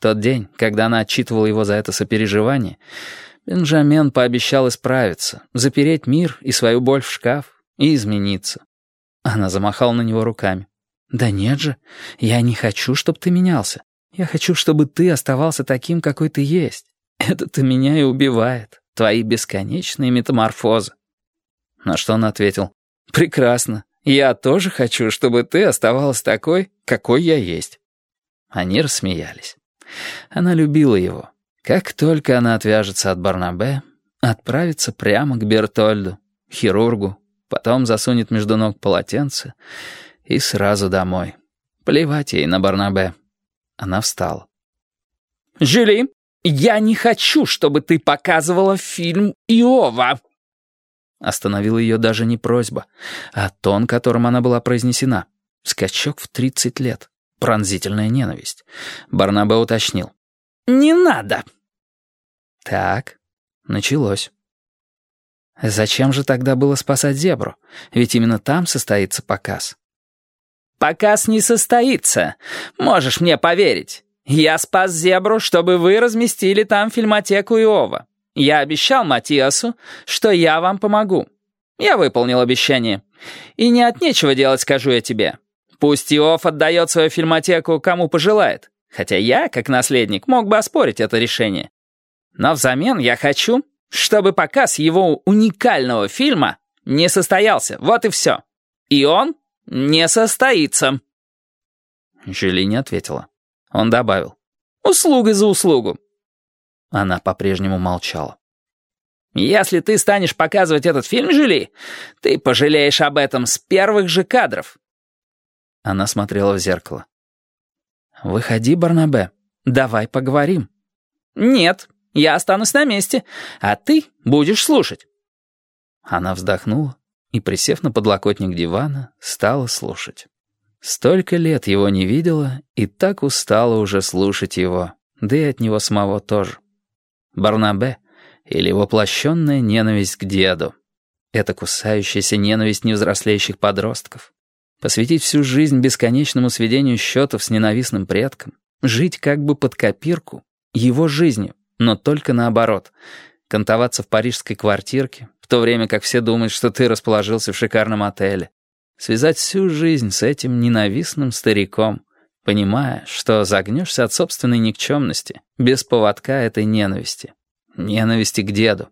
Тот день, когда она отчитывала его за это сопереживание, Бенджамен пообещал исправиться, запереть мир и свою боль в шкаф и измениться. Она замахала на него руками. «Да нет же, я не хочу, чтобы ты менялся. Я хочу, чтобы ты оставался таким, какой ты есть. Это-то меня и убивает, твои бесконечные метаморфозы». На что он ответил, «Прекрасно, я тоже хочу, чтобы ты оставалась такой, какой я есть». Они рассмеялись. Она любила его. Как только она отвяжется от Барнабе, отправится прямо к Бертольду, хирургу, потом засунет между ног полотенце и сразу домой. Плевать ей на Барнабе. Она встала. «Жюли, я не хочу, чтобы ты показывала фильм Иова!» Остановила ее даже не просьба, а тон, которым она была произнесена. Скачок в тридцать лет. Пронзительная ненависть. Барнабе уточнил. «Не надо!» Так, началось. Зачем же тогда было спасать зебру? Ведь именно там состоится показ. «Показ не состоится. Можешь мне поверить. Я спас зебру, чтобы вы разместили там фильмотеку Иова. Я обещал Матиасу, что я вам помогу. Я выполнил обещание. И не от нечего делать, скажу я тебе. Пусть Иов отдает свою фильмотеку кому пожелает. Хотя я, как наследник, мог бы оспорить это решение. Но взамен я хочу, чтобы показ его уникального фильма не состоялся. Вот и все. И он не состоится. Жюли не ответила. Он добавил. «Услуга за услугу». Она по-прежнему молчала. «Если ты станешь показывать этот фильм, Жюли, ты пожалеешь об этом с первых же кадров». Она смотрела в зеркало. «Выходи, Барнабе, давай поговорим». «Нет, я останусь на месте, а ты будешь слушать». Она вздохнула и, присев на подлокотник дивана, стала слушать. Столько лет его не видела и так устала уже слушать его, да и от него самого тоже. Барнабе или воплощенная ненависть к деду. Это кусающаяся ненависть невзрослеющих подростков. Посвятить всю жизнь бесконечному сведению счетов с ненавистным предком, жить как бы под копирку, его жизнью, но только наоборот. Кантоваться в парижской квартирке, в то время как все думают, что ты расположился в шикарном отеле. Связать всю жизнь с этим ненавистным стариком, понимая, что загнешься от собственной никчемности, без поводка этой ненависти. Ненависти к деду.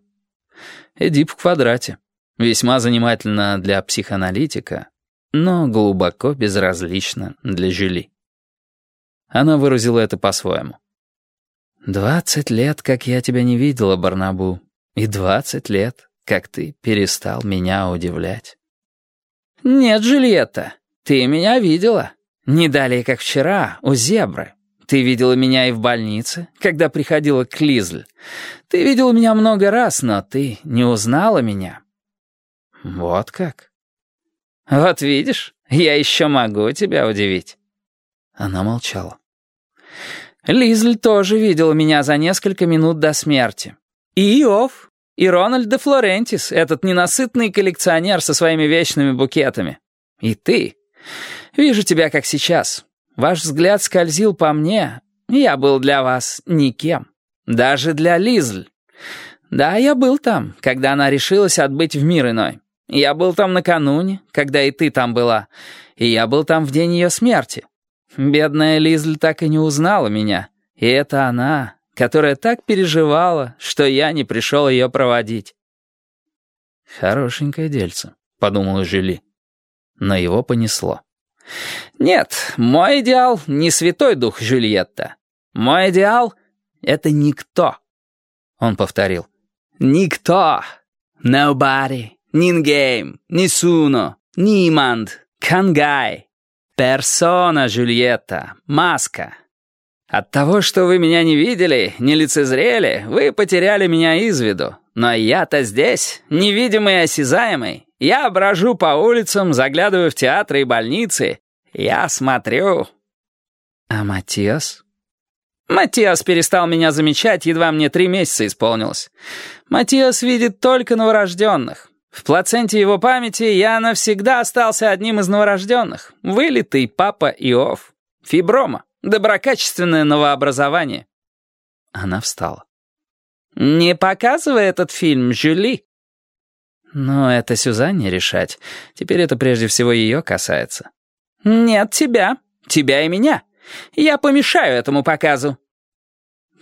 Эдип в квадрате. Весьма занимательно для психоаналитика, но глубоко безразлично для Жюли. Она выразила это по-своему. «Двадцать лет, как я тебя не видела, Барнабу, и двадцать лет, как ты перестал меня удивлять». «Нет, Джульетта, ты меня видела. Не далее, как вчера, у зебры. Ты видела меня и в больнице, когда приходила к Лизль. Ты видела меня много раз, но ты не узнала меня». «Вот как?» «Вот видишь, я еще могу тебя удивить». Она молчала. Лизль тоже видела меня за несколько минут до смерти. И Иов, и Рональд де Флорентис, этот ненасытный коллекционер со своими вечными букетами. И ты. Вижу тебя, как сейчас. Ваш взгляд скользил по мне. Я был для вас никем. Даже для Лизль. Да, я был там, когда она решилась отбыть в мир иной. Я был там накануне, когда и ты там была. И я был там в день ее смерти. Бедная Лизль так и не узнала меня. И это она, которая так переживала, что я не пришел ее проводить. «Хорошенькое дельце», — подумала Жюли. Но его понесло. «Нет, мой идеал — не святой дух Жюльетта. Мой идеал — это никто». Он повторил. «Никто. Nobody. Нингейм. Нисуно. Ниманд. Кангай. «Персона, Джульетта, маска. От того, что вы меня не видели, не лицезрели, вы потеряли меня из виду. Но я-то здесь, невидимый и осязаемый. Я брожу по улицам, заглядываю в театры и больницы. Я смотрю». «А Матиас?» Матиас перестал меня замечать, едва мне три месяца исполнилось. Матиас видит только новорожденных. В плаценте его памяти я навсегда остался одним из новорожденных. Вылитый папа Иов. Фиброма. Доброкачественное новообразование». Она встала. «Не показывай этот фильм, Жюли». «Но это Сюзанне решать. Теперь это прежде всего ее касается». «Нет, тебя. Тебя и меня. Я помешаю этому показу».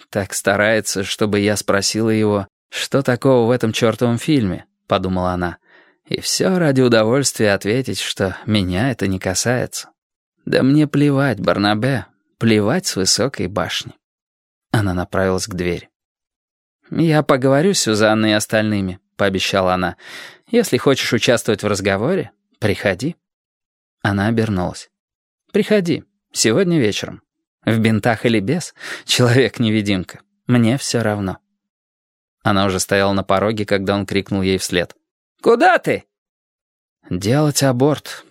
«Так старается, чтобы я спросила его, что такого в этом чертовом фильме», — подумала она. «И все ради удовольствия ответить, что меня это не касается. Да мне плевать, Барнабе, плевать с высокой башни». Она направилась к двери. «Я поговорю с Сюзанной и остальными», — пообещала она. «Если хочешь участвовать в разговоре, приходи». Она обернулась. «Приходи, сегодня вечером. В бинтах или без, человек-невидимка. Мне все равно». Она уже стояла на пороге, когда он крикнул ей вслед. «Куда ты?» «Делать аборт.